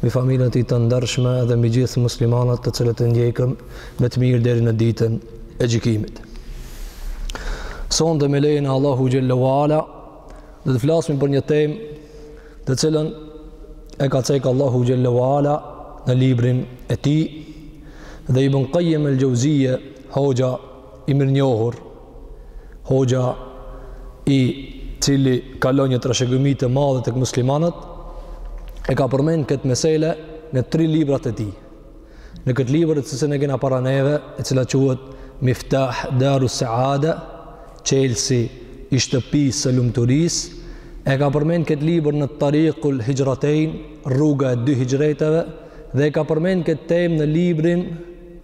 mbi familjen e tij të ndershme dhe mbi gjithë muslimanët të cilët e ndjekin me të mirë deri në ditën e gjykimit. Sonte me lejen e Allahut xhelle ve ala do të flasmi për një tem të cilën e ka cek Allahu xhelle ve ala në librin e tij dhe Ibn Kajim el-Xhevzije hoxha i mirënjohur Hoxha i cili ka lënë një trashëgimi të madhe tek muslimanët e ka përmend këtë mesele në tri librat e tij. Në këtë libër të cilën e kena para neve, e cila quhet Miftah Daru Saada, Çelësi i shtëpisë së lumturisë, e ka përmend këtë libër në Tarikul Hixhretejn, rruga e dy hixhreteve dhe e ka përmend këtë temë në librin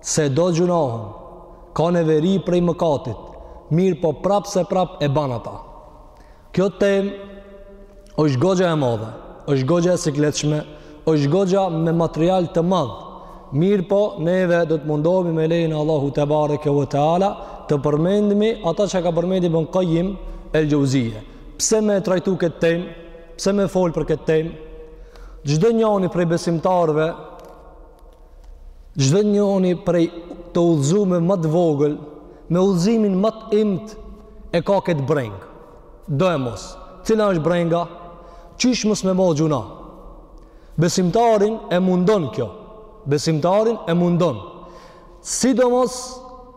Se do gjynahin, ka neveri prej mëkatit, mirëpo prap se prap e ban ata. Kjo tem është goxha e madhe, është goxha e sikletshme, është goxha me material të madh, mirëpo neve do të mundohemi me lejen e Allahut tebareke ve teala, të përmendmi ata që ka përmend Ibn Kajim el-Xhevzije. Pse me trajtu këtë tem, pse me fol për këtë tem, çdo njani prej besimtarve, Çdo njoni prej të udhëzumve ma të vogël, me udhëzimin ma të imtë, e ka këtë brengë. Do e mos. Cila është brenga? Qysh mos me bo gjynah? Besimtarin e mundon kjo. Besimtarin e mundon. Sidomos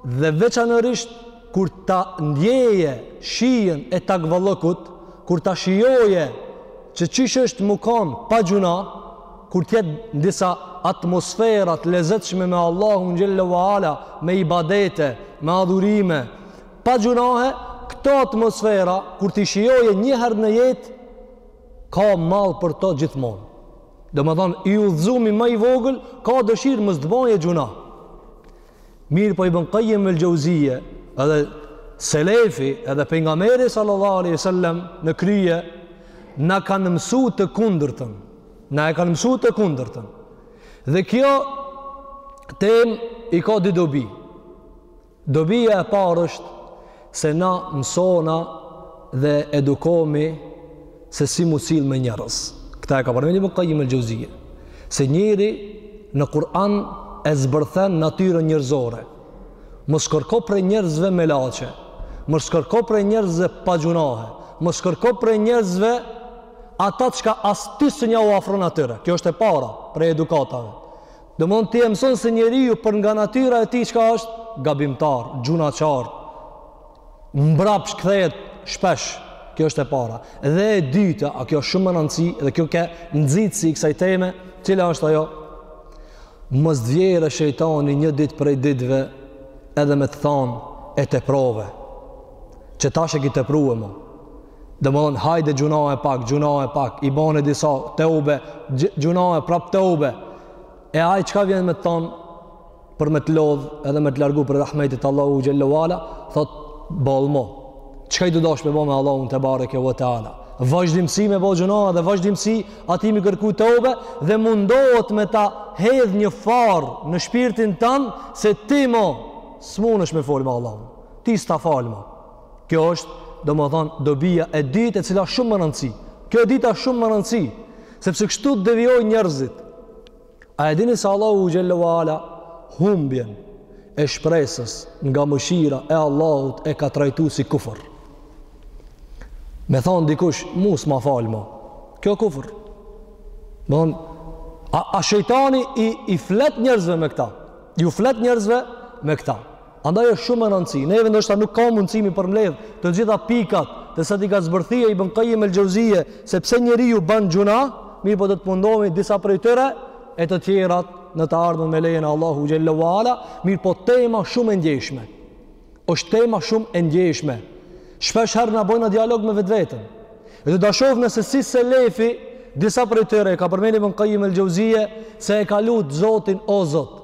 dhe veçanërisht Kur ta ndjeje shijen e takvallëkut, kur ta shijoje që qysh është mu kon pa gjynah, kur të jetë në disa atmosfera të lezetshme me Allahun xhelle ve ala, me ibadete, me adhurime, pa gjynahe, këto atmosfera kur t'i shijoje një herë në jetë, ka mall për to gjithmonë. Domethënë i udhëzumi ma i vogël ka dëshirë mos të boje gjynah. Mirëpo Ibn Kajim el-Xhevzije edhe selefi edhe pejgamberi sallallahu alaihi wasallam në krye na kanë mësu të kundërtën. Na e kanë mësu të kundërtën. Dhe kjo tem i ka dy dobi. Dobia e parë është se na mësohna dhe edukohemi se si mu sill me njerëz këta e ka përmend Ibn Kajim el-Xhevzije se njeri kur e zbërthen natyrën njerëzore mos kërko prej njerëzve melaqe mos kërko prej njerëzve pa gjynahe mos kërko prej njerëzve ata çka as ti s'un jau ofron atyre kjo është e para prej edukatave Domethënë ti e mëson se njeriu për nga natyra e tij çka është? Gabimtar, gjynahqar. Mbrapsh kthehet shpesh. Kjo është e para. Dhe e dyta, a kjo është shumë me rëndësi dhe kjo ke nxitësi i kësaj teme, cila është ajo? Mos t'vjen shejtani një ditë prej ditëve edhe me të thanë e teprove. Që tash e ki tepru mo. Domethënë, hajde gjynahe pak, gjynahe pak, i bone disa, teube, gjynahe prap teube. E ai çka vjen me të thonë, për me të lodh, edhe me të largu prej rahmetit Allahu xhel-le ue ala, thot, boll mo, çka je tu dashë me bo me Allahun tebareke ue teala. Vazhdimisht me bo gjynahe dhe vazhdimisht Atij me i kërku teube dhe mundohet me ta hedh një farë në shpirtin tand se ti mo, s'munesh me folë me Allahun. Ti s'ta fal mo. Kjo është, domethënë, dobia e dytë e cila është shumë me rëndësi. Kjo e dyta është shumë me rëndësi, sepse kështu devijojnë njerëzit. A e dini se Allahu xhel-le ue ala, humbjen e shpresës nga mëshira e Allahut e ka trajtu si kufër. Me thonë dikush, mu s'ma fal mo. Kjo kufër. Domethënë, a, a shejtani i, i flet njerëzve me këta? Iu flet njerëzve me këta? Andaj është shumë me rëndësi. Neve ndoshta nuk ka mundësi mi përmbledh të gjitha pikat dhe sa i ka zbërthie Ibn Qayyim el-Jauziye se pse njeriu bën gjynah, mirëpo do të mundohemi disa prej tyre e të tjerat në të ardhmen me lejen e Allahu xhel-le ue ala, mirëpo tema shumë e ndjeshme. Është tema shumë e ndjeshme. Shpeshherë na bojna dialog me vetveten. Dhe do ta shohim nëse si selefi disa prej tyre ka përmend Ibn Qayyim el-Jauziye se e ka lut Zotin o Zot.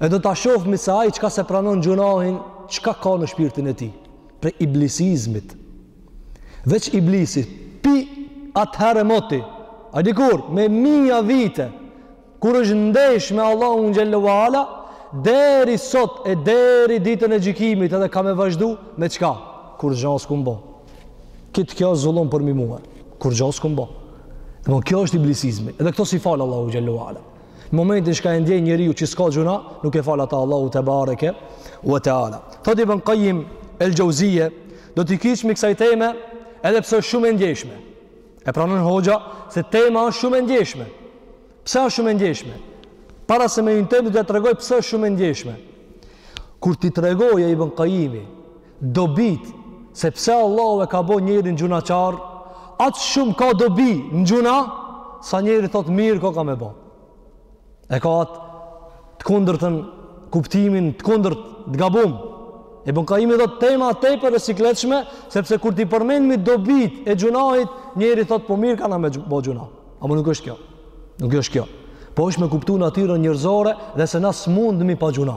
E do ta shohmi se ai çka s'e pranon gjynahin, çka ka në shpirtin e tij prej iblisizmit. Veç iblisi, pi atëherë moti, ai dikur me mija vite kur është ndesh me Allahun xhel-le ue ala, deri sot e deri ditën e gjykimit edhe ka me vazhdu me çka? Kurgjo s'kum bo. Krejt kjo zullum përmi mue. Kurgjo s'kum bo. Dhe kjo është iblisizmi. Edhe këto s'i fal Allahu xhel-le ue ala. Në momentin çka e ndjen njeriu që s'ka gjynah, nuk e fal ata Allahu tebareke ue teala. Thot Ibn Qayyim el-Jauziye, do t'i qasemi kësaj teme edhe pse është shumë e ndjeshme. E pranon hoxha se tema është shumë e ndjeshme. Pse është shumë e ndjeshme? Para se me hi n'temë do ta tregoj pse është shumë e ndjeshme. Kur t'i tregojë ai Ibn Qayyimi Dobit, sepse Allahu e ka bo njerin gjunahqar, aq shumë ka dobi në gjuna, sa njeri thot mirë koka me bo. E ka atë të kundërtën kuptimin, të kundërt të gabum. Ibn Kajimi dhe tema tepër e sikletshme, sepse kur t'i përmenmi dobit e gjunahit, njeri thot po mirë koka me bo gjuna. Amo nuk është kjo. Nuk është kjo. Po është me kuptu natyra njerëzore dhe se na s'mundemi pa gjuna.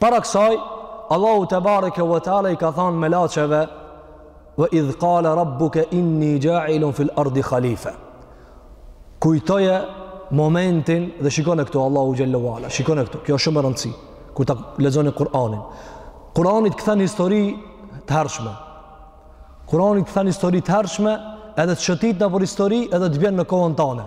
Para kësaj, Allahu tebareke ve teala i ka thënë melaqeve wa idh qala rabbuka inni ja'ilun fil ardi khalifa. Kujtoje momentin dhe shikone këtu Allahu xhel-le ve ala, shikone këtu, kjo është shumë e rëndësishme kur ta lexoni Kur'anin. Kur'ani të kthen histori të hershme. Kur'ani të kthen histori të hershme, edhe të shëtit nëpër histori edhe të bjen në kohën tane.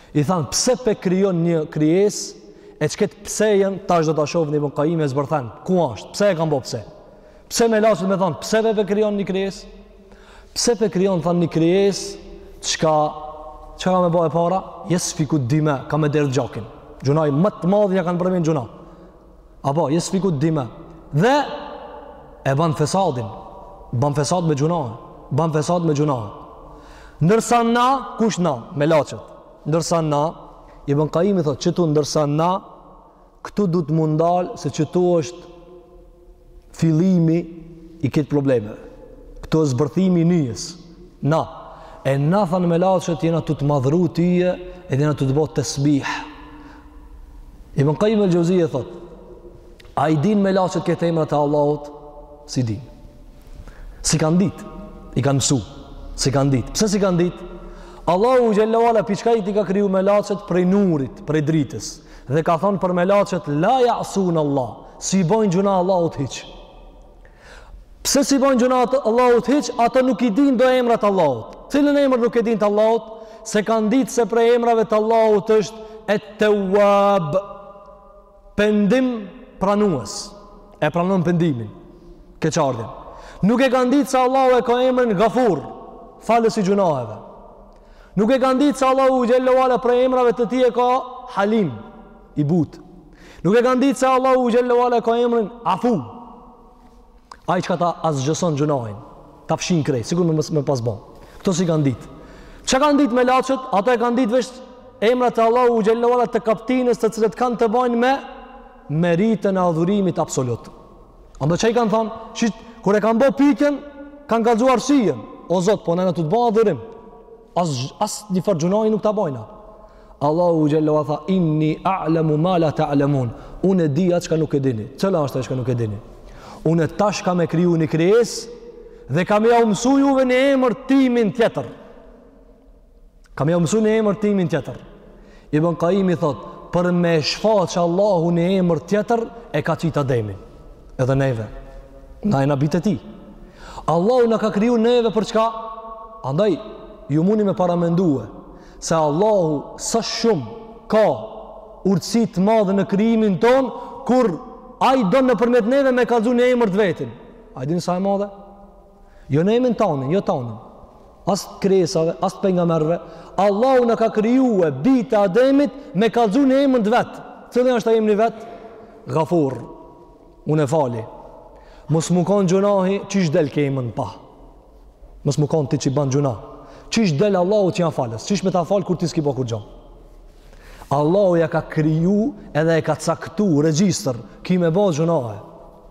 I thanë, pse pe krijon një krijesë, e qëkët psejen, tash do ta shofni Ibn Kajimi e zbërthen, ku ashtë, pse e kanë bo pse? Pse melaqet me thanë, pse pe krijon një krijes? Pse pe krijon, thanë, një krijesë, çka, çka ka me bo e para? Jesfikud dime, ka me derdh gjakin. Gjunahin ma të madh ja kanë përmen, gjunah. Apo, jesfikud dime. Dhe e banë fesadin. Banë fesad me gjunahën. Banë fesad me gjunahën. Ndërsa na, kush na? Melaqet. Ndërsa na, Ibn Kajimi thotë, qëtu ndërsa na, këtu duhet m'u ndalë, se qëtu është fillimi i këtë problemeve. Këtu është zbërthimi i nyjes. Na, e na thanë melaqet, jena tu të madhru tyje, e jena tu të bo tesbih. Ibn Kajim el Xheuzije thotë, a i dinë melaqet krejt emrat e Allahut? S'i dinë. S'i kanë ditë, i ka mësu. S'i kanë ditë. Pse s'i kanë ditë? Allahu xhel-le ve ala, pej çkahit i ka kriju melaqet? Prej nurit, prej dritës. Dhe ka thonë për melaqet la ja'sun Allah. S'i bojnë gjuna Allahut hiç. Pse s'i bojnë gjuna Allahut hiç, ato nuk i dinë do emra t'Allahut. Cilin emër nuk e dinë të Allahut? S'e kanë ditë se prej emrave të Allahut është et-Tewab. Pendim pranuës. E pranon pendimin. Keqardhjen. Nuk e kanë ditë se Allahu e ka emrin Gafur. Falës i gjunaheve. Nuk e kanë ditë se Allahu xhel-le ve ala prej emrave të tij e ka Halim. Halim. I butë. Nuk e kanë ditë se Allahu xhel-le ve ala e ka emrin Afu. Ai çka ta asgjëson gjunahin, ta fshin krejt, sikur me, me pas bo. Këto s'i kanë ditë. Çka kanë ditë melaqet? Ato e kanë ditë veç emrat e Allahut xhel-le ve ala të kaptinës të cilat kanë të bajnë me meritën e adhurimit absolut. Andaj çka i kanë thonë, kur e kanë bo pytjen, kanë kallzu arsyen: O Zot, po na jena tu të bo adhurim. As as një far gjunahi nuk ta bojna. Allahu xhalla wa tha inni a'lamu ma la ta'lamun. Unë e di atë çka nuk e dini. Cila është ajo çka nuk e dini? Unë tash kam me kriju një krijesë dhe kam jau mësu juve një emër timin tjetër. Kam jau mësu një emër timin tjetër. Ibn Kaimi thot, për me e shfaq Allahu një emër tjetër, e ka qit Ademin. Edhe neve. Na jena bijt e tij. Allahu na ka kriju neve për çka? Andaj, ju muni me paramendue, se Allahu sa shumë ka urtësi të madhe në krijimin tonë, kur ai don nëpërmjet neve me kallzu një emër të vetin. A e dini sa e madhe? Jo një emër tonin, jo tonin. As të krijesave, as të pejgamberëve. Allahu na ka kriju e bijt e Ademit me kallzu një emër të vet. Cili është ai emri i vet? Gafur. Unë e fali. Mos me kon gjunahi, qysh del ky emën pah? Mos me kon ti që ban gjunah. Qysh del Allahu që jam falës? Qysh me ta falë kur ti s'ki bo kurgjo? Allahu ja ka kriju edhe e ka caktu regjistër. Ki me bo gjunahe.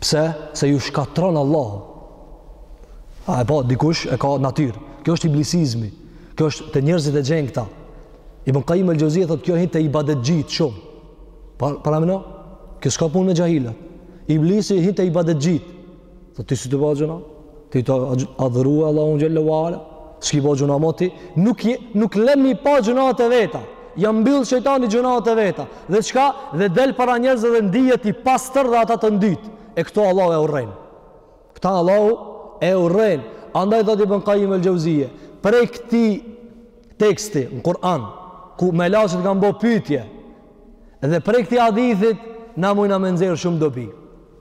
Pse? Se ju shkatrron Allahu. A e po, dikush e ka natyrë. Kjo është iblisizmi. Kjo është te njerëzit e gjen këta. Ibn Kajim el-Xheuzije thotë, kjo hin te ibadetxhitë shumë. Pa, paramendo. Kjo s'ka punë me xhahilat. Iblisi hin te ibadetxhitë. Thotë, ti si të bëha gjëna? Ti tu e adhuru Allahun xhelle ue ala, s'ki bo gjunah moti, nuk, je, nuk le m'i pa gjunahet e veta, ja mbyll shejtani gjunahet e veta, dhe çka, dhe del para njerëzve dhe ndihet i pastër dhe ata të ndyt, e këto Allahu e urren. Këta Allahu e urren. Andaj thotë Ibn Kajim el-Xheuzije, prej këtij teksti në Kur'an, ku melaqet kanë bo pytje, dhe prej këtij hadithit, na mujna me nxjerr shumë dobi.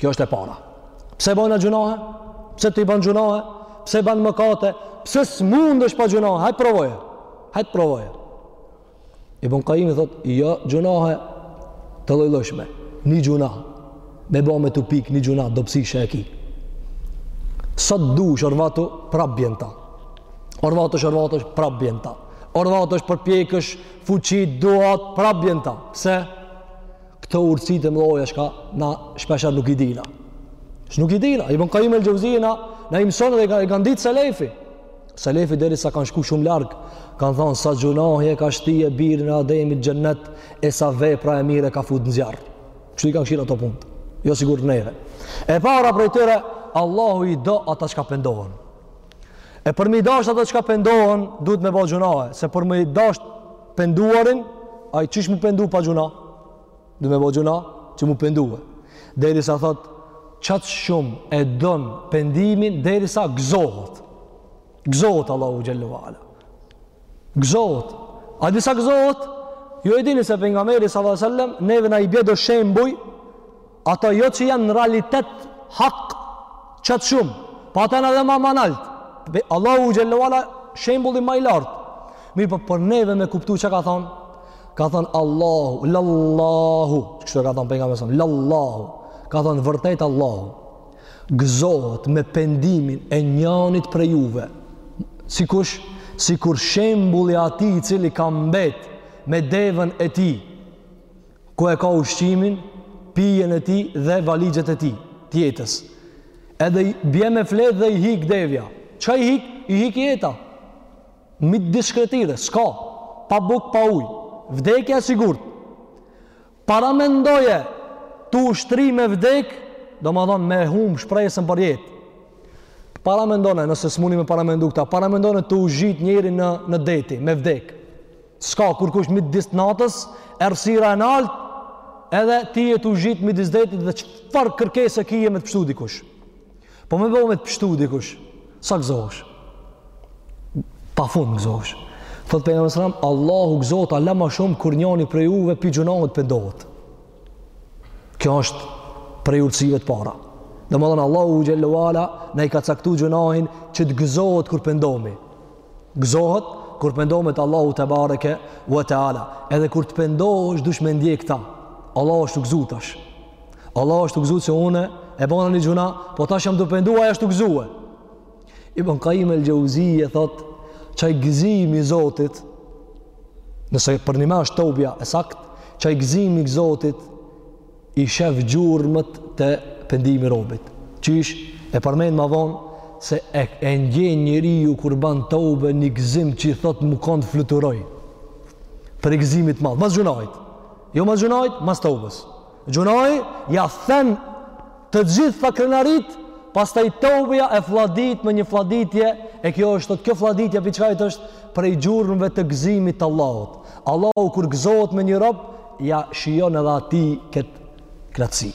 Kjo është e para. Pse bajna gjunahe? Pse ti ban gjunahe? Pse ban mëkate? Pse s'mundesh pa gjunahe? Hajt provoje. Hajt provoje. Ibn Kaimi thot, jo gjunahe të llojllojshme. Ni gjunah. Me bo me tu pik ni gjunah dobësi që e ki. Sa t'dush orvatu prap bjen ta. Orvatesh orvatesh prap bjen ta. Orvatesh përpjekesh fuqi duat prap bjen ta. Se Këto urtësi të mëdhaja çka na shpeshherë nuk i dina. Shë nuk i dina. Ibn Kajim el-Xheuzije na i mëson dhe i kanë ditë selefi. Selefi derisa kanë shku shumë larg, kanë thonë sa gjunahi e ka shti të birin e Ademit n'xhennet e sa vepra e mirë e ka fut në zjarr. Kështu i kanë kshyr ato punët. Jo sikur neve. E para prej tyre, Allahu i do ata çka pendohen. E për me i dasht ata çka pendohen, duhet me bo gjunahe. Se për me i dasht penduarin, ai qysh mu pendu pa gjunah? Du me bo gjunah që mu pendu. Derisa thot, qaq shumë e don pendimin, derisa gëzohet. Gëzohet Allahu xhele ue ala. Gëzohet. A di sa gëzohet? Ju e dini se Pejgamberi sallallahu sallam, neve na i bje do shembuj, Ato jo që janë në realitet hak qaq shumë, po ata jan edhe ma ma nalt. Allahu xhele ve ala shembulli ma i lartë. Mirëpo, po për neve me kuptu çka ka thonë? Ka thonë Allahu, lallahu, kështu e ka thonë Pejgamberi alejhi selam, lallahu, ka thonë vërtet Allahu, gëzohet me pendimin e njanit prej juve, si kush, sikur shembulli i atij i cili ka mbet me devën e tij, ku e ka ushqimin, pijen e tij dhe valixhet e tij të jetës. Edhe bje me flejt dhe i hik devja. Çka i hik? I hik jeta. Midis shkretine, s'ka. Pa buk, pa uj. Vdekja e sigurt. Paramendoje, tu u shtri me vdek, domethonë me humb shpresën për jetë. Paramendone, nëse s'muni me paramendu këta, paramendone tu u zhyt njeri në, në deti, me vdek. S'ka kurkush midis natës, errësira e naltë, edhe ti je tu u zhyt midis detit dhe çfarë kërkesë e kije me të pështu dikush. Po me bo me të pështu dikush, sa gëzohesh? Pa fund gëzohesh. Thotë Pejgamberi alejhi selam, Allahu gëzohet hala ma shumë kur njani prej juve pi gjunahit pendohet. Kjo është prej urtësive të para. Domethënë Allahu xhele ue ala na e ka caktu gjunahin që të gëzohet kur pendomi. gëzohet kur pendomi Allahu tebareke we teala edhe kur të pendohesh dush me ndje këta Allahu është tu u gëzu tash Allahu është tu u gëzu se unë e bona një gjunah po tash jam tu u pendu e asht tu u gëzu Ibn Qayyim el-Jauziyje thot qaj gëzimi i Zotit nëse përnime osht tobja e sakt qaj gëzimi i Zotit i shef gjurmët te pendimi i robit. Qysh e përmend ma vonë se e, e ndjen njeriu kur ban tobe një gzim që i thot më kanë fluturoj. Prej gzimit të madh, mas gjunahit. Jo mas gjunahit, mas tobës. Gjunahi ja then Të gjitha krenaritë, pastaj tobja e flladit me një flladitje, e kjo është thotë kjo flladitje prej çkahit është prej gjurmëve të gëzimit të Allahut. Allahu kur gëzohet me një rob, ja shijon edhe atij kët knaqësi.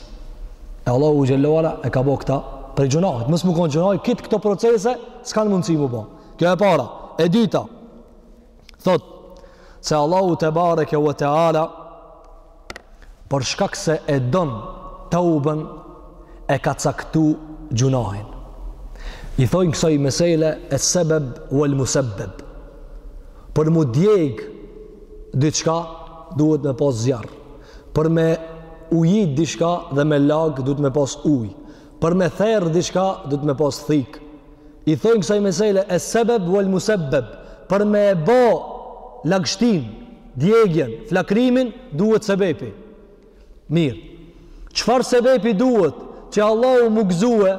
E Allahu xhele ue ala e ka bo këta prej gjunahit, mos me kon gjunahi, kit këto procese s'kan mundësi mu bo. Kjo e para, e dyta. Thot se Allahu tebareke ve teala për shkak se e don tauben e ka caktu gjunahin i thojnë kësaj mesele e sebeb u el musebeb për mu djeg diçka duhet me pas zjarr për me ujit diçka dhe me lag duhet me pas uj për me therë diçka duhet me pas thikë I thojnë kësaj mesele e sebeb u el musebeb, për me e bo lagështin, djegjen, flakrimin, duhet sebepi. Mirë, çfarë sebepi duhet që Allahu m'u gëzue,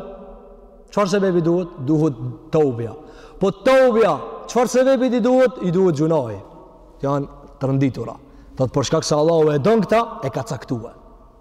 çfarë sebepi duhet? Duhet teubja. Po teubja, çfarë sebepit i duhet? I duhet gjunahi. Janë të renditura. Thot, për shkak se Allahu e don këta, e ka caktue.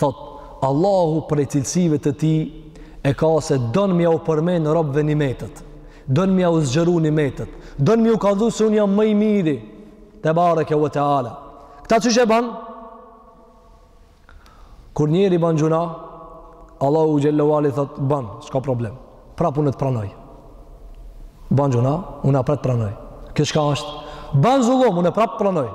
Thotë, Allahu prej cilësive të tij e ka se don me jau përmen robëve nimetet, don me jau zgjeru nimetet, don me jau kallxu se unë jam më i miri, tebareke ue teala. Këta qysh e ban? Kur njeri ban gjunah, Allahu xhel-le ue ala i thotë, ban, s'ka problem, prapë unë të pranoj. Ban gjunah, unë apet t' pranoj. Kjo çka është? Ban zullum, unë prapë pranoj.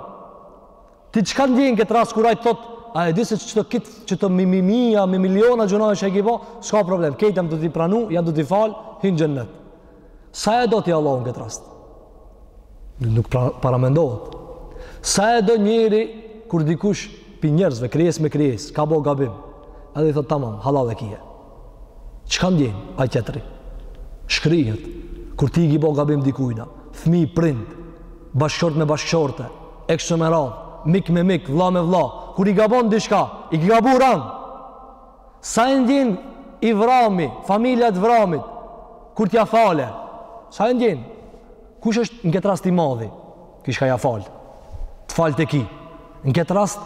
Ti çka ndjen n'këtë rast kur ai të thotë, a e di se çka, krejt këto mi mi mija, mi miliona gjunahe që i ki bo, s'ka problem, krejt jam tu t'i pranu, jam tu t'i falë, hin n'xhennet. Sa e do ti Allahun n'këtë rast? Nuk pra, paramendohet. Sa e do njeri, kur dikush pi njerëzve, krijes me krijes, ka bo gabim, edhe i thotë tamam, hallall e kije. Çka ndjen ai tjetri? Shkrihet kur ti i ki bo gabim dikujna, fëmi prind, bashkëshort me bashkëshorte, e kështu me radhë, mik me mik, vëlla me vëlla, kur i gabon diçka, i ke gabu ran. Sa e ndjen i vrami, familja e të vramit, kur t'ja falë, sa e ndjen? Kush është në këtë rast i madhi? Ky çka ja fal. T'falte ky. Në këtë rast,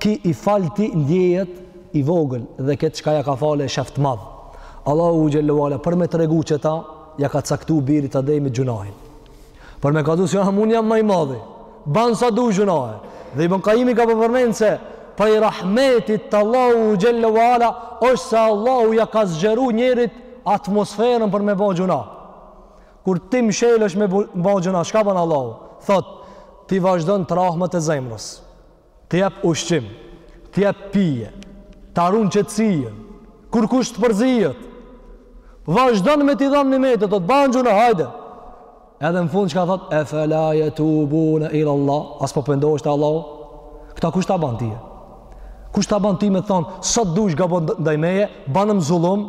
ky i falti ndjehet i vogël dhe këtë çka ja ka falë e shef të madh. Allahu xhel-le ue ala, për me tregu qeta, ja ka caktu birit të Ademit gjunahin. Për me kallxu se jam, unë jam ma i madhi. Ban sa dush gjunahe. Dhe Ibn Kajimi ka përmenë se, prej rahmetit të Allahut xhel-le ue ala, është se Allahu ja ka zgjeru njerit atmosferën për me bo gjunah. Kur ti mshelesh me bo gjunah, çka bën Allahu? Thot, t'i vazhdon të rahmat e zemrës. Të jap ushqim, të jap pije, ta run qetësinë, kurkush s'të përzihet, vazhdon me t'i dhan nimetet, thot, ban gjunah, hajde. Edhe në fund çka thot, e fela jetubune ila Allah, as po pendohesh te Allahu, këta kush ta ban tyje? Kush ta ban ty me t'thonë, sa t' dush gabo ndaj meje, banëm zullum,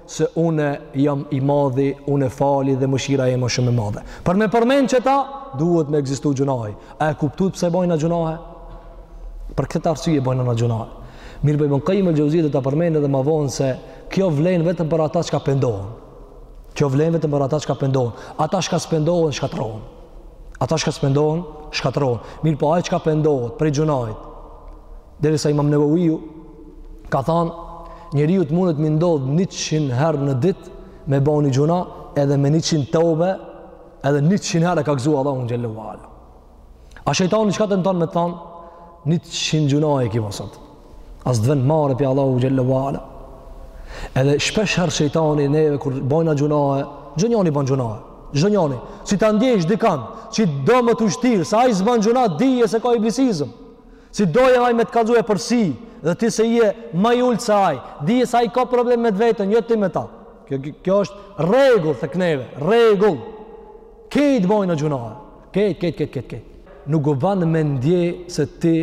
se une jam i madhi, une fali dhe mëshira eme shumë e madhe. Për me përmen qeta, duhet me ekzistu gjunahi. A e kuptut pse bojna gjunahe? Për këtë arsye bojna na gjunahe. Mirëpo Ibn Kajim el Xhevzije do ta përmen edhe ma vonë se kjo vlen vetëm për ata çka pendohen. Kjo vlen vetëm për ata çka pendohen. Ata çka s'pendohen, shkatrrohen. Ata çka s'pendohen, shkatrrohen. Mirëpo, ai çka pendohet prej gjunahit. Derisa Imam Neveviu ka thënë, njeriut mundet mi ndodh 100 herë në ditë me ba një gjunah edhe me 100 toube, edhe 100 herë e ka gëzuar Allahun xhele ue ala. A shejtani çka tenton me thon? 100 gjunahe i ki bo sot. A s'të vjen marre pi Allahut xhele ue ala. Edhe shpesh herë shejtani neve kur bajna gjunahe, xhdonjoni ban gjunahe. Xhdonjoni, si ta ndjesh dikan, qi do me të bështirë, se ai s'ban gjunah, dije se ka iblisizëm. Si t'doje ai me të kallzue përse, dhe ti se je ma i ulët se ai, dije se ai ka problem me të vetën, jo ti me ta. Kjo, kjo është rregull tek neve, rregull. Kejt bojna gjunahe, kejt, kejt, kejt, kejt, kejt. Nuk ban me ndje se ti,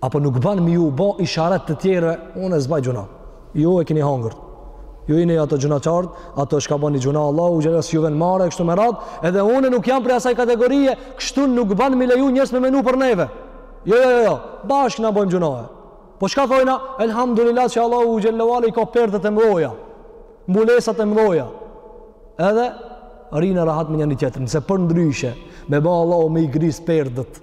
apo nuk ban me ju bo isharet të tjerëve, unë s'baj gjunah. Ju e keni hangër. Ju jeni ato gjunahqart, ato çka bani gjunah Allahu xhela, si s'ju vjen marre kështu me radhë, edhe unë nuk jam prej asaj kategorie, kështu nuk ban me i leju njerëz me menu për neve. Jo, jo, jo, jo. Bash na bojmë gjunahe. Po çka thojna? Elhamdulillah që Allahu xhele ue ala i ka perdet e mëdha. Mbulesat e mëdha. Edhe rrina rahat me njani-tjetrin, se përndryshe me ba Allahu me i gris perdet.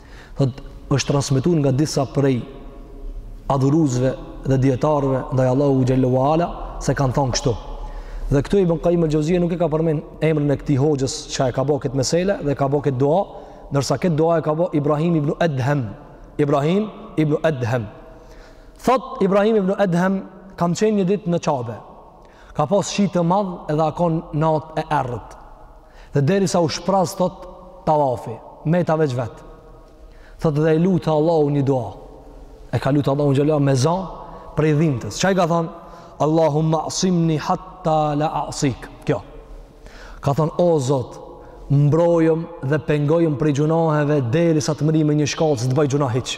Thot, është transmetu nga disa prej adhuruesve dhe dijetarëve ndaj Allahut xhele ue ala se kanë thonë kështu. Dhe këtu Ibn Kajim el Xhevzije nuk e ka përmen emrin e këtij hoxhës që e ka bo këtë mesele dhe e ka bo këtë dua, ndërsa këtë dua e ka bo Ibrahim ibn Edhem. Ibrahim ibn Edhem. Thot Ibrahim ibn Edhem, kam qenë një ditë në Qabe Ka pas shi të madh edhe o kon natë e errët. Dhe derisa u shpraz thot tavafi, meta veç vet. Thot edhe e luta Allahun një dua. E ka lutë Allahun xhela me za prej dhimtes. Çka i ka thon Allahumma asimni hatta la asik. Kjo. Ka thon o Zot, mbrojem dhe pengojem prej gjunaheve derisa të mrri me një shkallë s'e të baj gjunah hiç.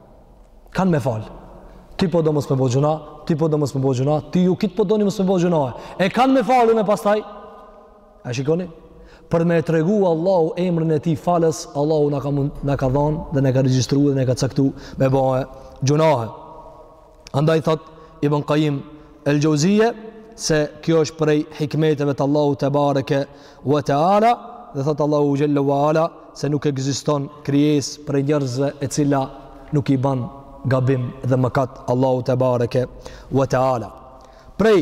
Kan me fal. Ti po do mos me bo gjunah, ti po do mos me bo gjunah, ti, ju kejt po doni mos me bo gjunahe. E kan me fal unë pastaj. E shikoni? Për me e tregu Allahu emrin e tij falës, Allahu na ka na ka dhanë dhe na ka regjistru dhe na ka caktu me bo gjunahe. Andaj thot Ibn Kajjim el-Xheuzije se kjo është prej hikmeteve të Allahut tebareke ve teala dhe thot Allahu xhelle ve ala se nuk ekziston krijesë prej njerëzve e cila nuk i ban gabim dhe mëkat Allahu tebareke ve teala. Prej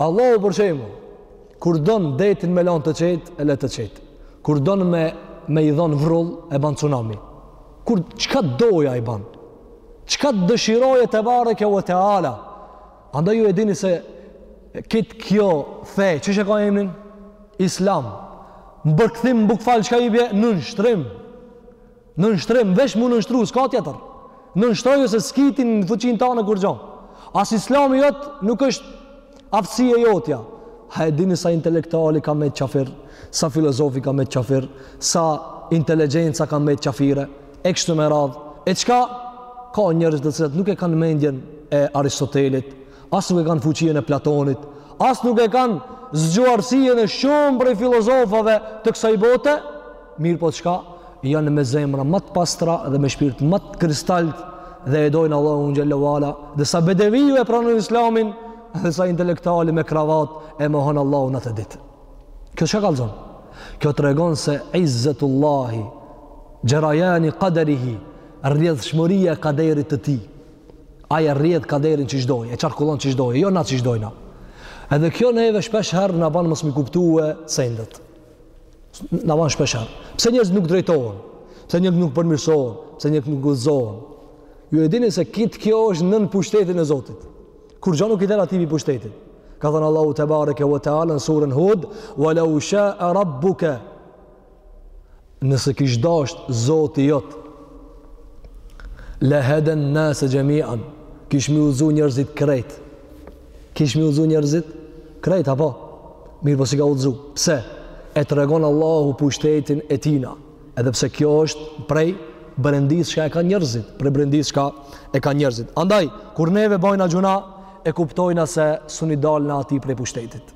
Allahu për shembull, kur don detin me lanë të qetë, e le të qetë. Kur don me me i dhon vrull, e ban cunami. Kur çka dojë Ai ban. Çka dëshirojë tebareke ve teala. Andaj ju e dini se kit kjo fe, qysh e ka emnin? Islam. N'përkthim bukval çka i bie? Nënshtrim. Nënshtrim, veç m'u nënshtru, s'ka tjetër. Nënshtroju se s'ki ti në fuqinë tane kurgjo. As islami jot nuk është aftësi e jotja. A e dini sa intelektuali ka met qafir, sa filozofi ka met qafir, sa inteligjenca ka met qafire, e kështu me radhë. E çka ka njerëz të cilët nuk e kanë mendjen e Aristotelit, as nuk e kanë fuqien e Platonit, as nuk e kanë zgjuarsien e shumë prej filozofave të kësaj bote, mirëpo çka, janë me zemra ma të pastra dhe me shpirt ma të kristaltë dhe e dojnë Allahun xhelle ve ala dhe sa bedeviu e pranon islamin dhe sa intelektuali me kravatë e mohon Allahun n'atë ditë kjo çka kallëzon? kjo tregon se izzetullahi xherejani kaderihi rrjedhshmëria e kaderit të tij Ai e rrjedh kaderin qysh dojë, e qarkullon qysh dojë, jo na qysh dojna. Edhe kjo neve shpesh herë na ban mos mi kuptue sendet. Na ban shpesh herë. Pse njerëzit nuk drejtohen? Pse njerëzit nuk përmirësohen? Pse njerëzit nuk udhzohen? Ju e dini se kit kjo është nën pushtetin e Zotit. Kurgja nuk i del atij prej pushtetit. Ka thanë Allahu tebareke ve teala në surën Hud, "Wa law sha'a rabbuka" nëse kish dasht Zoti jot le heden-nase xhemian kish m'i udhzu njerëzit krejt kish m'i udhzu njerëzit krejt a po mirëpo s'i ka udhzu pse e tregon Allahu pushtetin e tina edhe pse kjo është prej brendisë çka e kanë njerëzit prej brendisë çka e kanë njerëzit andaj kur neve bojna gjunah e kuptojna se s'un i dalna atij prej pushtetit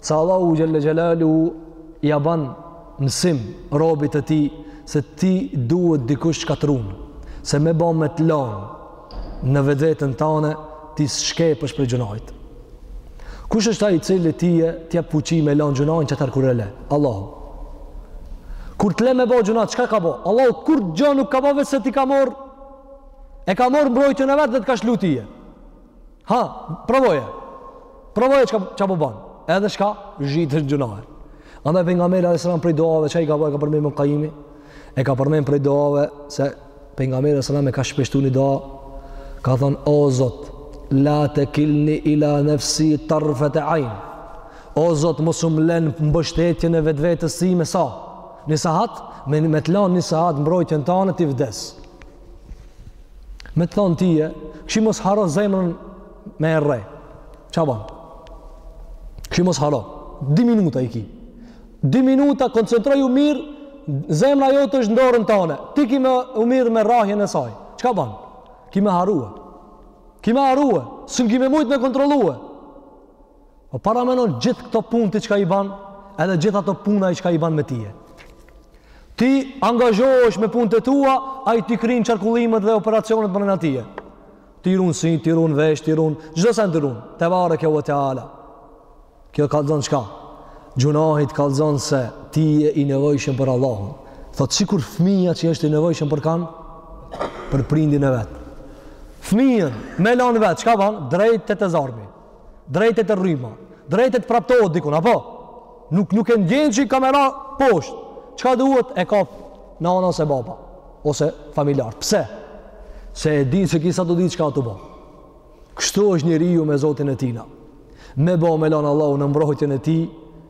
Se Allahu xhelle xhelaluhu ia ban mësim robit të tij se ti duhet dikush çka të runë, se me ba me të lanë në vetveten tane ti shkepesh prej gjunahit. Kush është ai i cili tije të jap fuqi me lanë gjunahin qatëherë kur e le? Allahu. Kur të le me ba gjunat, çka ka ba? Allahu kurgjo nuk ka ba veç se t'i ka marrë e ka marrë mbrojtjen e vet dhe të ka shlu tije. Ha, provoje. Provoje çka çka po bën. Edhe çka zhitë gjunahet. Andaj pejgamberi alayhis salam prej duave që i ka bë e ka përmend Ibn Qayyim. E ka përmend prej duave se pejgamberi alayhis salam e ka shpeshtuar një dua. Ka thon o Zot, la tekilni ila nafsi tarfat ayn. O Zot, mos um lën mbështetjen e vetvetes sime. Sa? Një sahat, me me të lënë një sahat mbrojtjen tane ti vdes. me të thonë tije, kqyr mos harro zemrën me e rreh. Çka ban? Kqyr mos harro. Dy minuta i ki. Dy minuta koncentrohu mirë, zemra jote është n'dorën tane. Ti ki me u mirr me rrahjen e saj. Çka ban? Ki me harue. Ki me harue. Sun ki me mujtë me kontrolue. A po paramenon gjithë këto punë ti çka i bën, edhe gjithë ato punë ai çka i bën me tije. Ti angazhohesh me punët e tua, ai t'i krijon qarkullimet dhe operacionet mrena tije. T'i run sy, t'i run vesh, t'i run, çdo sen t'i run. Tebareke ve teala. Kjo kallzon çka? Gjunahi t'kallzon se ti je i nevojshëm për Allahun. Thot sikur fëmija që është i nevojshëm për kan për prindin e vet. Fëmijën me lan vet, çka bën? Drejt e te zjarmi. Drejt e te rryma. Drejt e praptohet dikun, apo? Nuk, nuk e ndjenë që ka me ra poshtë. Çka duhet? E kap nana ose baba, ose familjarë. Pse? Se e dinë se ky s'a tu ditë çka a tu bo. Kështu është njeriu me Zotin e tina. Me bo me lanë Allahu në mbrojtjen e tij,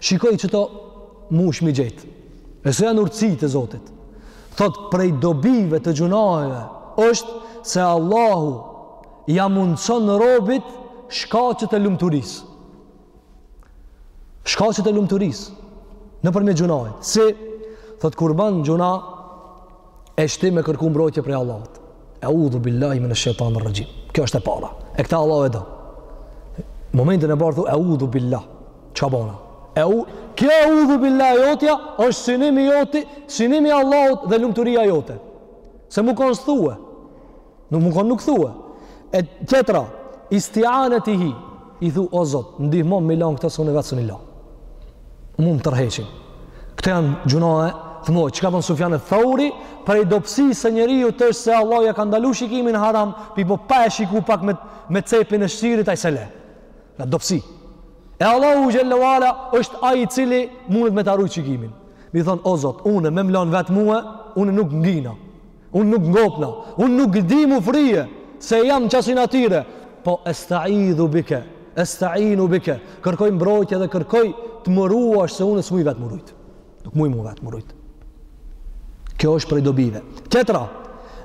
Shikoj qëto munsh m'i gjet. E se janë urtësi të Zotit. Thot prej dobive të gjunaheve është se Allahu ja mundson robit shkaqet e lumturisë. Shkaqet e lumturisë nëpërmjet gjunahit. Si thot kur bën gjuna e shti me kërku mbrojtje prej Allahut. Eudhu billahi mine shejtani rraxhim. Kjo është e para. E këta Allahu e do. Momentin e parë thu, eudhu billahi. Çka bona? E u, kjo eudhu billahi jotja, është synimi joti, synimi i Allahut dhe lumturia jote. Se m'u kon s'thue. Nuk m'u konë nuk thue. E tjetra, istianetihi, i thu o Zot, ndihmom me lan këtë se unë vetë sun e la. Mu më tërheqin. Këto janë gjunahe, të mojë, që ka thonë Sufjan eth-Thauri, prej dobsisë njeriut është se Allahu ja ka ndalu shikimin haram, pi po pa e shiku pak me, me cepin e syrit, ai s'e le. Nga dobsia. E Allahu xhel-le ve ala është ai i cili mundet me ta rujt shikimin. M'i thonë, o Zot, une me më lanë vetë mue, une nuk ngina. Unë nuk ngopna, unë nuk di mu frije, se jam qasi natyre, po estaidhu bike, estainu bike, kërkoj mbrojtje dhe kërkoj të më ruash se unë s'muj vetë mu rujtë. Nuk muj mu vetë mu rujtë. Kjo është prej dobive. Tjetra,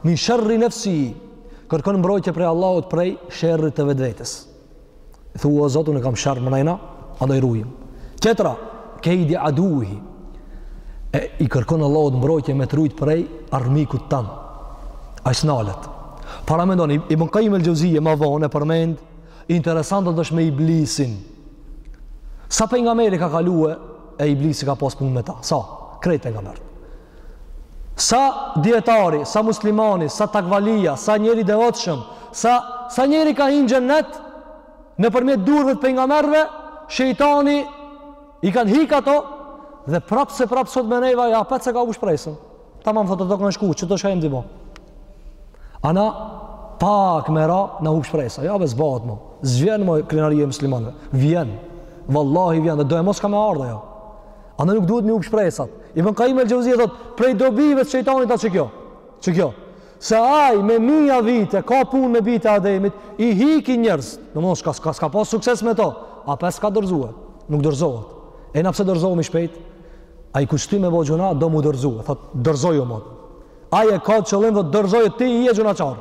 min sherri nefsi, kërkon mbrojtje prej Allahut prej sherrit të vetvetes. Thu o Zot, unë kam sherr mrena, andaj rujëm. Tjetra, kejdi aduhi. E i kërkon Allahut mbrojtje me t'rujt prej armikut tan. Ai s'nalet. Paramendoni Ibn Kajjim el-Xheuzije ma vonë e përmend interesant është me iblisin. Sa pejgamberi ka kalue e iblisi ka pas punë me ta. Sa? Krejt pejgamberët. Sa dijetari, sa muslimani, sa takvalija, sa njeri devotshëm, sa, sa njeri ka hi në xhennet, nëpërmjet durve të pejgamberve, shejtanit i kanë hik ato, dhe prapë se prapë sot me neve, ja pra s'e ka hup shpresën. Tamam thotë të tokë në shku, që të shka jem dimo. A na, pak me ra, na hup shpresa, ja be s'bohet mo, s'vjen mo krenaria e muslimanve, vjen, vallahi vjen, dhe doemos ka me ardhë, ja. Andaj nuk duhet me i hup shpresat. Ibn Kajjim el-Xheuzije thot, prej dobive të shejtanit atë kjo. Që kjo. Se ai me mija vite ka punë me bijtë e Ademit, i hikin njerëz. Domethan s'ka, s'ka pas sukses me to, apet s'ka dorzuar. Nuk dorzohet. E na pse dorzohemi shpejt? Ai kur t'shtin me bo gjunah do mu dorzuar. Thot, dorzoju mo. Ai e ka qëllim dorzoju ti je gjunahçar.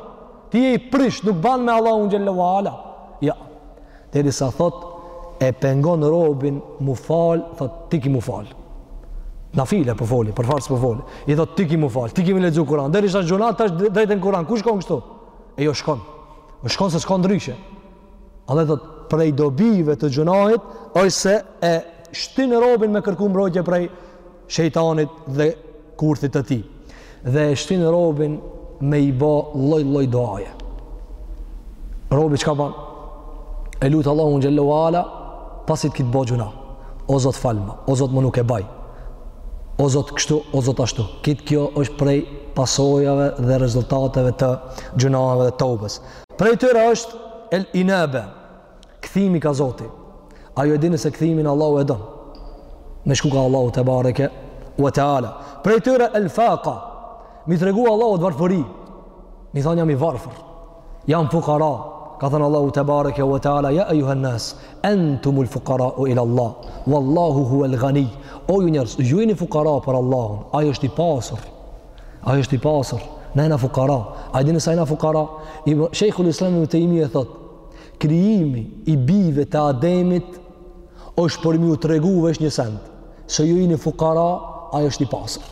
Ti je i prish, nuk ban me Allahun xhel-le ue ala. Ja. Derisa thot e pengon robin mu fal, thot ti ki mu fal. Nafile po foli, për farz po foli. I thot ti ki mu fal, ti ki me lexu Kur'an. Derisa gjunah tash drejtën Kur'an. Ku shkon kështu? E jo shkon. Po shkon se s'ka ndryshe. Edhe thot prej dobive të gjunahit osht se e shtin robin me kërku mbrojtje prej shejtanit dhe kurthit të tij dhe e shtin robin me i bë lloj lloj duaje robi çka ban e lut Allahun xhel-le ue ala pasi të ketë bë gjunah o zot falma o zot më nuk e baj o zot kështu o zot ashtu kit kjo është prej pasojave dhe rezultateve të gjunahve dhe tobes prej tyre është el inabe Kthimi ka Zoti. A ju e dini se kthimin Allahu e don? Me shku ka Allahu tebareke ue teala. Prej tyre el faka. Mi tregu Allahut varfëri. Mi thanë jam i varfër. Jam fukara. Ka thënë Allahu tebareke ue teala. Ja ejuhen nas. Entumul fukarau ila Allah. Wallahu huel ganij. O ju njerëz, ju jeni fukara për Allahun. Ai është i pasur. Ai është i pasur. Na jena fukara. A e dini sa jena fukara? Shejhul islam Ibn Tejmije thotë. Krijimi i bijve të Ademit është për m'ju tregu veç një send, se ju jeni fukara, ai është i pasur.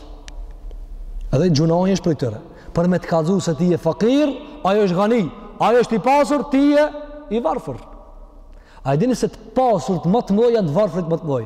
Edhe gjunahi është prej tyre. Për me të kallzu se ti je fakir, ai është gani, ai është i pasur, ti je i varfër. A e dini se të pasurit ma të mdhoj, janë të varfërit ma të mdhoj.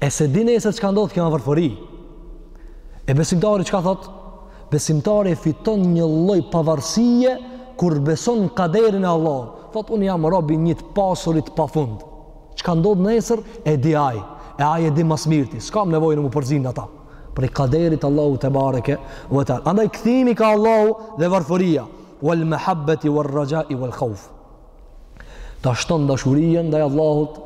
E se di nesër çka ndodh kjo a varfëri. E besimtari çka thot? Besimtari e fiton një lloj pavarësie kur beson në kaderin e Allahut. Thot un jam rob i një të pasurit pa fund. Çka ndodh nesër e di ai. E ai e di ma s'mirti. S'kam nevojë un m'u përzi n'ata. Prej kaderit të Allahut tebareke ve teala. Andaj kthimi ka Allahu dhe varfëria. Wal mahabbati war raja'i wal khawf. ta shton dashurien ndaj Allahut,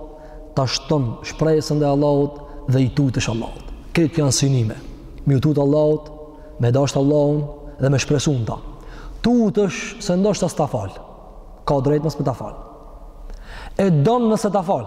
ta shton shpresën ndaj Allahut dhe i tutesh Allahut. Këto janë synime. M'iu tut Allahut, me dashtë Allahun dhe me shpresu n'ta. Tutesh se ndoshta s'ta fal. Ka drejt mos me ta fal. E don nëse ta fal.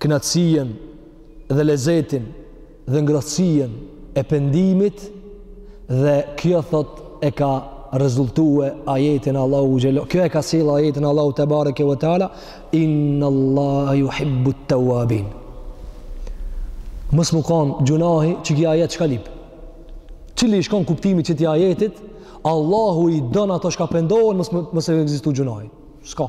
knaqësien dhe lezetin dhe ngrohsien e pendimit dhe kjo thot e ka rezultue ajetin e Allahut xhele kjo e ka sjell ajetin e Allahut tebareke ve teala innallaha juhibbu tewabin mos me kanë gjunahi qiky ajet çka lyp cili i shkon kuptimi qëtij ajetit Allahu i don ato çka pendohen mos me, mos ekzistu gjunahi s'ka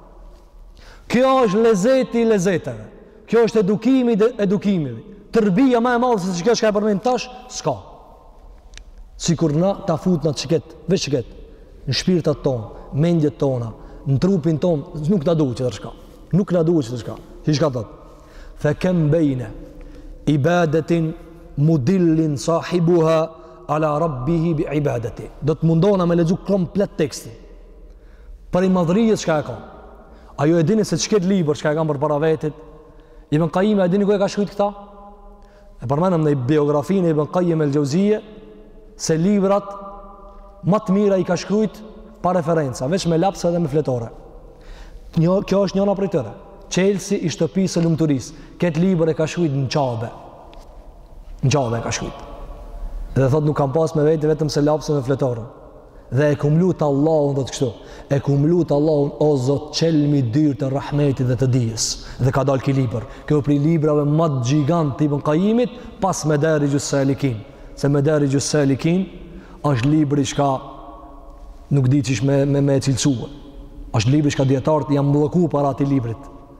Kjo është lezeti i lezeteve. Kjo është edukimi i edukimit. Terbije ma e madhe se kjo çka e përmend tash, s'ka. Sikur na ta futim qiket, veç qiket, në shpirtat tonë, mendjet tona, në trupin tonë, nuk na duhet çfarë shka. Nuk na duhet çfarë shka. Ti çka thot? Fa kam baina ibadatin mudillin sahibuha ala rabbihi bi ibadati. Do të mundona me lexu komplet tekstin. Prej madhërijes çka e ka. A ju e dini se qiket libër çka e kam përpara vetit? Ibn Kajimi, e dini ku e ka shkrujt këta? E përmendëm në biografinë e Ibn Kajim el Xheuzije, se librat ma të mira i ka shkrujt pa referenca, veç me laps dhe me fletore. Një, kjo është njana prej tyre. Çelsi i shtëpisë së lumturisë. Ket libër e ka shkrujt në Qabe. Në Qabe e ka shkrujt. Dhe thot nuk kam pas me veti vetëm se laps e me fletore. Dhe e kum lutë Allahun thotë kështu. E kum lutë Allahun o zot çelmi dyrt e rahmetit dhe të dijes. Dhe ka dalë ky libër. Kjo prej librave ma të gjigant të Ibn Kajimit pas Medarixhu Salikin. Se Medarixhu Salikin është libri çka nuk di qysh me, me, me e cilësu. është libri çka dijetarët jan blloku para atij librit.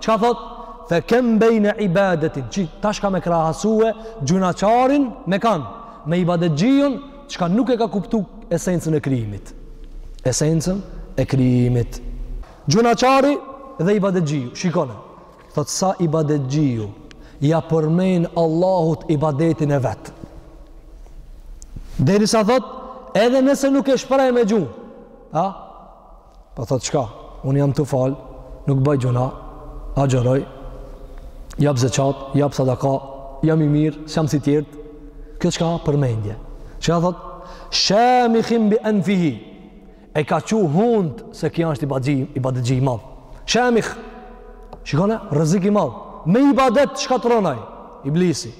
Çka thot? Fe kem bejne ibadetin, e tash ka me krahasue gjynahqarin me kanë, me ibadetxhiun, çka nuk e ka kuptu esencën e krijimit. Esencën e krijimit. Gjynahqari dhe ibadetxhiu, shikone, thot sa ibadetxhiu, ia përmend Allahut ibadetin e vet. Derisa thot, edhe nëse nuk e shpreh me gjuhë, a? Po thot çka? Unë jam tu u fal, nuk baj gjynah, agjëroj, jap zeqat, jap sadaka, jam i mirë, s'jam si tjert. Kjo çka përmendje. Çka thot? Shamikhin bi anfihi. E ka çu hundën se ky është ibadetxhi, ibadetxhi i madh. Shamikh. Shikone, rrezik i madh. Me ibadet u shkatërru aj Iblisi.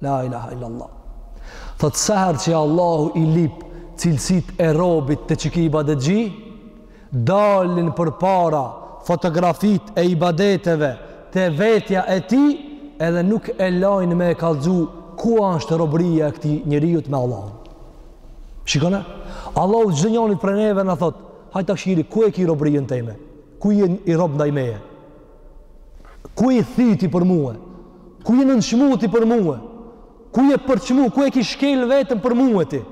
La ilaha illallah. Thot sa herë që Allahu i lip cilësitë e robit te qiky ibadetxhi, dalin përpara fotografitë e ibadeteve te vetja e tij, edhe nuk e lajnë me e kallzu ku ashtë robëria e këtij njeriut me Allahun. Shikone, Allahu çdonjënit prej neve na thot, hajt ta shohim, ku e ki robëriën teme? Ku je ti rob ndaj meje? Ku je thy ti për mua? Ku je nënçmu ti për mua? Ku je përçmu, ku e ki shkel veten për mua ti?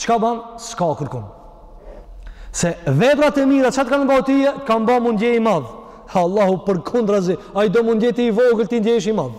Çka ban? S'ka kërkun. Se veprat e mira çka t'kanë ba ty, t'kanë ba m'u ndje i madh. Allahu përkundrazi, ai do m'u ndje ti i vogël ti ndjehesh i madh.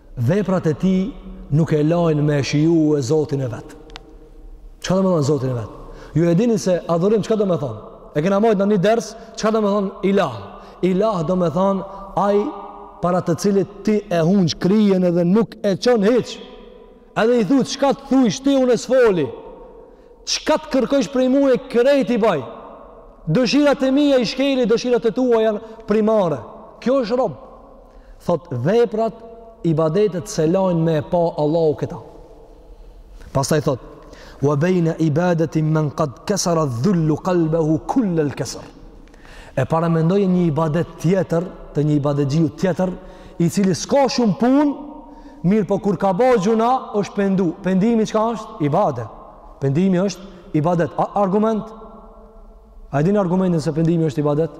Veprat e tij nuk e lajnë me e shijue Zotin e vet. Çka domethanë Zotin e vet? Ju e dini se adhurim çka domethanë? E kena majt na një ders çka domethanë ilah. Ilah domethanë ai para të cilit ti e hunj kryen edhe nuk e çon hiç. Edhe i thu çka të thujsh ti unë s'foli. Çka të kërkosh prej mue krejt i baj. Dëshirat e mia i shkeli, dëshirat e tua janë primare. Kjo është rob. thot veprat ibadetet s'e lajnë me pa Allahun këta pastaj thot wa bejna ibadetin men kad kesara dhullu kalbehu kullel kesar e paramendoje një ibadet tjetër te një ibadetxhiu tjetër i cili s'ka shumë punë mirëpo kur ka ba gjynah është pendu pendimi çka është ibadet pendimi është ibadet A, argument a e dini argumentin se pendimi është ibadet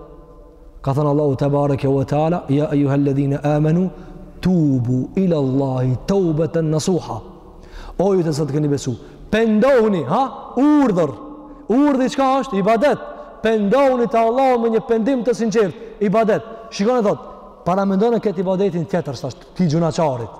Ka thënë Allahu tebareke ve teala, ja ejuhalladhina amanu tubu ila Allahi tawbatan nasuha. O ju të cilët keni besu, pendohuni, ha? Urdhër. Urdhri çka është? Ibadet. Pendohuni te Allahu me një pendim të sinqert. Ibadet. Shikone thot, paramendone këtë ibadetin tjetër që asht t'gjynahqarit.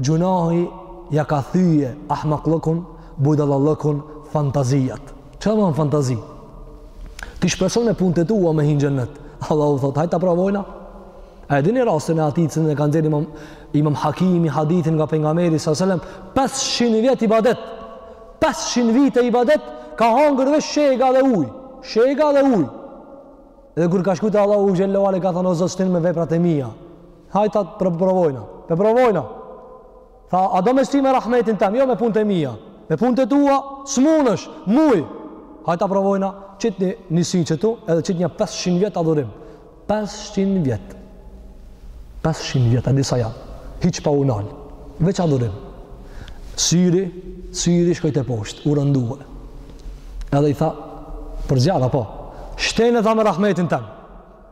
Gjunahi ja ka thyje ahmakllëkun, budallallëkun, fantazijat. Çka do të fantazi? Ti shpreson me punët e tua me hin xhennet. Allahu thot, hajt ta provojmë. A e dini rastin e atij që e ka nxjerr imam Hakimi hadithin nga pejgamberi alejhi selam 500 vjet ibadet. 500 vite ibadet ka hangër veç shega dhe ujë. Shega dhe ujë. Dhe kur ka shku te Allahu xhel-le ue ala ka thënë o Zot, shtim me veprat e mia. Hajt ta provojna. Ta provojna. Tha, a do me shti me rahmetin tem? Jo me punët e mia. Me punët e tua, s'munësh, muj. Hajt ta provojna, qite një sy qitu, edhe qiti 500 vjet adhurim. 500 vjet. 500 vjet, a di sa janë. Hiç pa u nal. Veç adhurim. Syri, syri shkoi teposhtë, u randue. Edhe i tha, për zjarr, apo, shtine tha me rahmetin tem.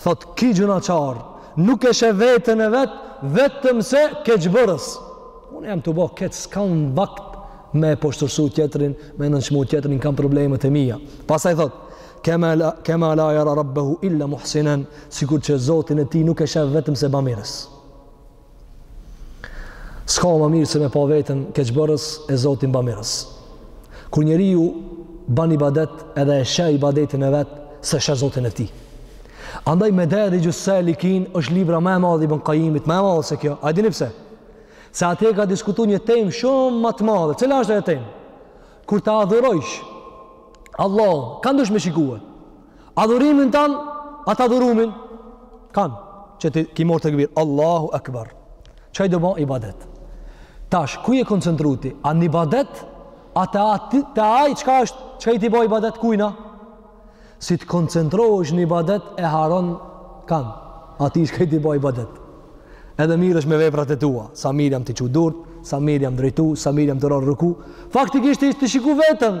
Thotë ky gjynahqar nuk e sheh veten e vet vetëm se keqbërës unë jam tu bo keq s'kam vakt me e poshtërsu tjetrin me e nënçmu tjetrin kam problemet e mia pastaj thotë kema la, kema la jara rabbehu illa muhsinen sikurqë Zotin e tij nuk e shef vetëm se bamirës S'ka ma mirë se me pa veten keqbërës e Zotin bamirës. Kur njeriu ban ibadet edhe e sheh ibadetin e vet s'e sheh Zotin e tij. Andaj Medarixhus-salikin është libra ma e madhe e Ibn Kajimit, ma e madhe se kjo. A e dini pse? Se atje ka diskutu një temë shumë ma të madhe. Cila është ajo temë? Kur ta adhurojsh Allahun, kah dush me shikue. Adhurimin tan, a t'adhurumin, kan? Qe ti ki marr tekbir, Allahu Akbar. Çka je tu bo, ibadet? Tash, ku je koncentru ti? A në ibadet? A te, a, te, te aj, çka është, çka je tu i bo ibadet, kujna? Si të koncentrohesh në ibadet, e harron kan, atë çka je tu i bo ibadet. Edhe merresh me veprat e tua, sa mirë jam tu i çu durt, sa mirë jam drejtu, sa mirë jam tu ra n'ruku. Faktikisht je tu shiku veten,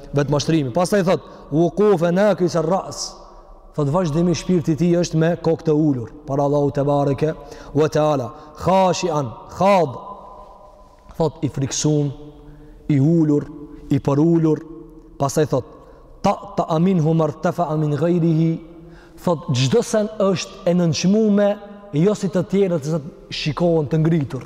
Vetëmashtrimi. Pastaj thotë, ukufe nakiser-ras. Thotë, vazhdimisht shpirti i tij është me kokë të ulur. Para Allahut tebareke ue teala. Khashian, khad. Thotë, i friksum, i ulur, i përulur. Pastaj thotë, ta'ta'a minhu mertefea min gajrihi. Thotë, çdo sen është e nënçmume, jo si të tjerët që shikohen të ngritur.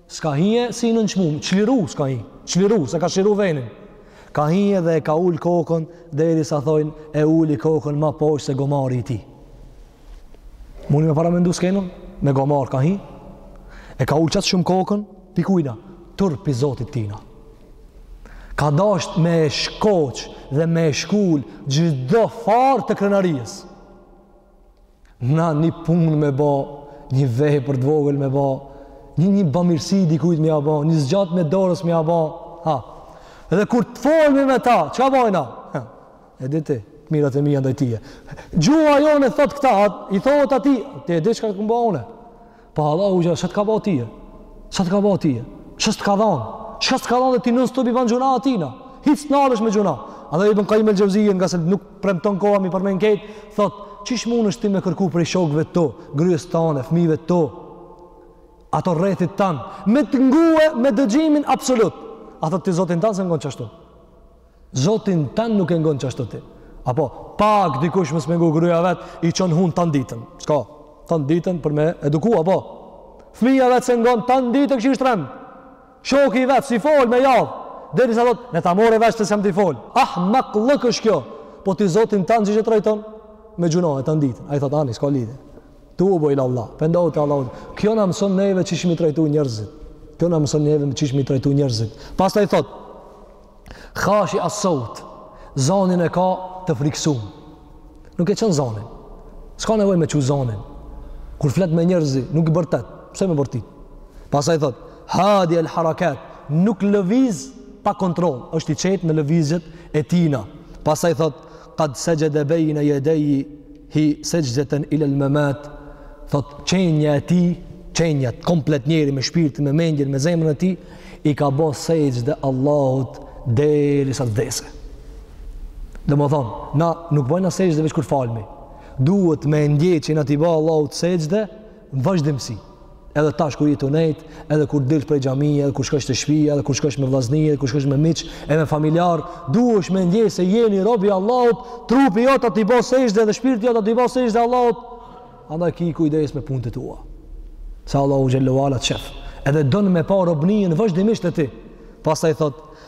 S'ka hi si i nënçmum, çliru s'ka hi, çliru, se ka çliru venin. Ka hi edhe e ka ul kokën derisa thojnë e uli kokën ma poshtë se gomari i tij. Muni me paramendu skenën, me gomar ka hi, e ka ul qaq shumë kokën, pi kujna, turp pi Zotit t'tina. Ka dasht me e shkoq dhe me e shkull çdo farë të krenarisë. Na një punë me ba, një vepër të vogël me ba, një një bëmirësi dikujt me ja ba, një zgjatme dorës me ja ba, ha. Edhe kur të folmi me ta, çka bojna? Ha. E di ti, t'mirat e mija ndaj tije. Gjuha jonë thot këta, i thot atij, ti e di çka t'kom ba une. Po Allahu xh, çka të ka bëu ti? Çka të ka bëu ti? Çka të ka dhënë? Çka të ka dhan e ti non-stop i ban gjuna atina? Hiç s'nalesh me gjuna. Edhe Ibn Qayyim al-Jauziy ngase nuk premton koha mi përmend krejt, thot, çish mundesh ti me kërku prej shokëve të tu, gryes tane, fëmijëve të tu, ato rrethit tan, me të ngue me dëgjimin absolut. A ti Zotin tan se ngon çashtu. Zotin tan nuk e ngon çashtu ti. A po pak dikush mos me ngu gruaja vet i çon hun tan ditën. Çka? Tan ditën për me eduku apo? Fëmija vet se ngon tan ditë kish trem. Shoku i vet s'i fol me javë. Derisa thot, me ta marr vesh se s'jam ti fol. Ah, maklluk është kjo. Po ti Zotin tan çish e trajton me gjunahe tan ditën. Ai thot ani s'ka lidhje. Tub ilallah. Pendohu te Allahu. Kjo na mëson neve çish mi trajtu njerëzit. Kjo na mëson neve çish mi trajtu njerëzit. Pastaj thot, Khashi as-sawt, zonin e ka të frikësum. Nuk e çon zonin. S'ka nevojë me çu zonin. Kur flet me njerëzi, nuk i bërtet. Pse me bërtit? Pastaj thot, hadi el harakat, nuk lëviz pa kontroll, është i çet në lëvizjet e tina. Pastaj thot, Kad sexhede bejne jedejhi sexhdeten ilel memat, thot qenja e ti, qenja, komplet njeri me shpirtin, me mendjen, me zemrën e ti, i ka bo sexhde Allahut derisa të vdese. Domethonë, na nuk bajna sexhde veç kur falemi. Duhet me ndje që na je tu i ba Allahut sexhde Në vazhdimësi, edhe tash kur je tu nejt, edhe kur dilsh prej xhamie, edhe kur shkosh te shpi, edhe kur shkosh me vllazni, edhe kur shkosh me miq, edhe me familjar, duhesh me ndje se je një rob i Allahut, trupi jot t'i bo sexhde, shpirti jot t'i bo sexhde Allahut, andaj ki kujdes me punët e tua. Se Allahu xhelle ue ala të shef. Edhe don me pa robninë vazhdimisht te ti. Pastaj thot,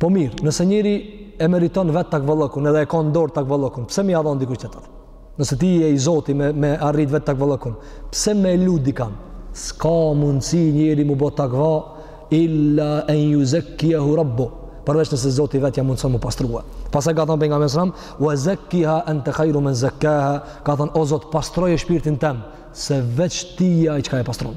Po mirë, nëse njeri e meriton vetë takvallëkun edhe e ka në dorë takvallëkun, pse me ja dhonë dikush tjetër? Nëse ti je i zoti me, me arrit vetë takvallëkun, pse me lut dikan? S'ka mundësi njeri mu bo takva, illa en juzekkijehu rabbuh, përveç nëse zoti vetë ja mundëson mu pastrue. Pastaj ka thonë pejgamberi alejhi selam, ue zekkiha ente hajru men zekkaha, ka thonë, o zot, pastroje shpirtin tem, se veç ti je ai çka e pastron.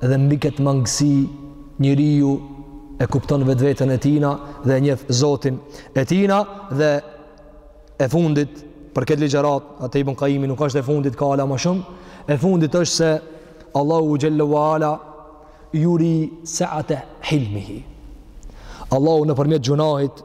dhe mbi këtë mangësi njeriu e kupton vetveten e tina dhe e njef zotin e tina dhe e fundit për këtë ligjerat ata Ibn Kajjimi nuk është e fundit ka ala ma shumë e fundit është se Allahu xhelle ue ala juri seate hilmihi Allahu nëpërmjet gjunahit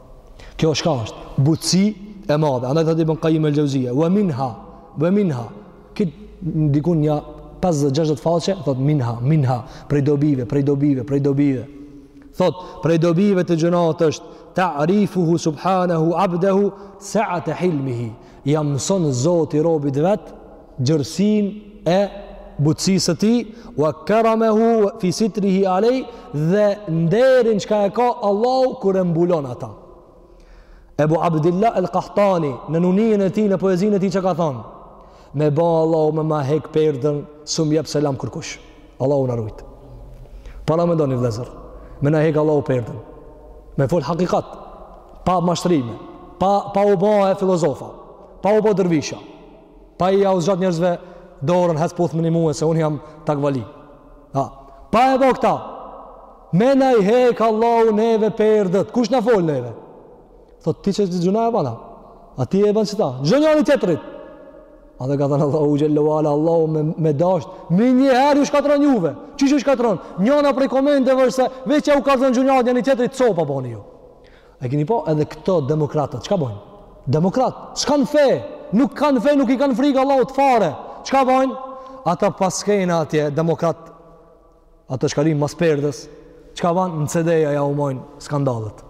Kjo shka është, butësi e madhe. Andaj thotë Ibn Kajim el-Xheuzije. Vë minha, vë minha. Ki dikun nja 50-60 faqe, thot minha, minha, prej dobive, prej dobive, prej dobive. Thot, prej dobive të gjynahit është, ta'rifuhu subhanahu abdehu, seate hilmihi, ja mëson zoti robit vetë, gjerësinë e butësisë së tij wa karamahu fi sitrihi alej dhe nderin çka e ka Allahu kur e mbulon ata Ebu Abdillah El Kahtani në nunijën e ti në poezin e ti që ka thonë me ba Allahu me ma hek perdën s'um jep selam kërkush Allahu na rujtë paramendoni vllezër me na hek Allahu perdën me fol hakikat pa mashtrime pa, pa u ba filozofa pa u ba dërvisha Pa jau zgjat njerëzve dorën hec puthmani mue se un jam takvali. Ha. Pa e bo këta. Me na i hek Allahu neve perdët. Kush na fol neve? Thot ti qët gjynah e bane. A ti e bane qëta? Njoni tjetrit. A dhe ka thënë Allahu xhelle ue ala Allahu me dasht me një herë ju shkatron juve. Qysh ju shkatron? Njëna prej komenteve është se veç jau kallzon gjynahet njani tjetrit copa boni ju. E keni po edhe këto demokratët, çka bojnë? Demokrat, s'kanë fe, nuk kanë fe, nuk i kanë frikë Allahut fare. Çka bojnë? Ata paskena atje, demokrat, ata shqarim mas perdës, çka banë? Në CD-ja jau mbajnë skandalet.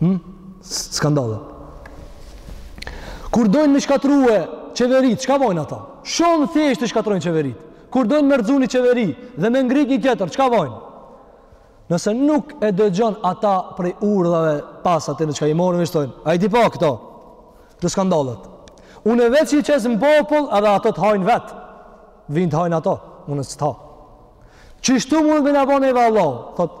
Hm? Skandalet. Kur dojnë me shkatrrue qeverit, çka bojnë ata? Shumë thjesht i shkatrrojnë qeverit. Kur dojnë me rrëzu ni qeveri dhe me ngrit një tjetër, çka bojnë? Nëse nuk e dëgjon ata prej urdhave pas atë në çka i morën thojnë. A i di pa këto. T'skandalet. Unë veç i qes në popull, edhe ato të hajnë vet. Vin të hajnë ato, unë s'ta. Qështu mund të na bënë edhe Allah. Thot,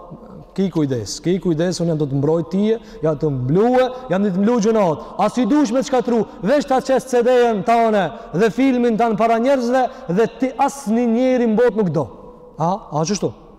ki kujdes, ki kujdes, unë jam tu të mbroj ti, jam tu t'mblue, jam tu t'i mblu gjynahet. Nëse du me t'shkatrru, veç ta qes CD-n tane dhe filmin tan para njerëzve dhe ti asnjë njeri në botë nuk t'do. A, a qështu.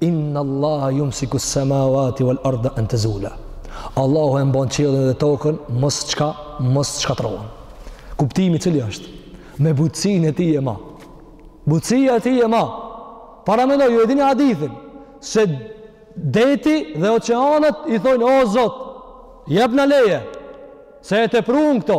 Inna Allaha yumsiku as-samawati wal arda an tazula. Allahu e mban qiellin dhe tokën mos çka mos shkatërrohen. Kuptimi i cili është me butësinë e tij e ma. Butësia e tij e ma. Paramendo, ju e dini hadithin se deti dhe oqeanët i thonë o Zot, jep na leje se e tepruan këto.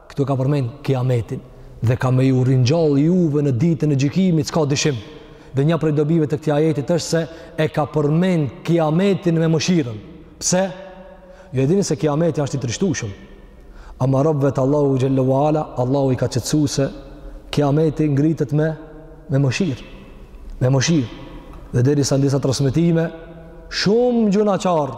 Këtu ka përmend kiametin dhe ka me ju ringjall juve në ditën e gjykimit, s'ka dyshim. Dhe një prej dobive të këtij ajetit është se e ka përmend kiametin me mëshirën. Pse? Ju e dini se kiameti është i trishtueshëm. Ama robëve të Allahu xhelle ue ala, Allahu i ka qetësu se kiameti ngritet me me mëshirë. Me mëshirë. Dhe derisa në disa transmetime shumë gjynahqarë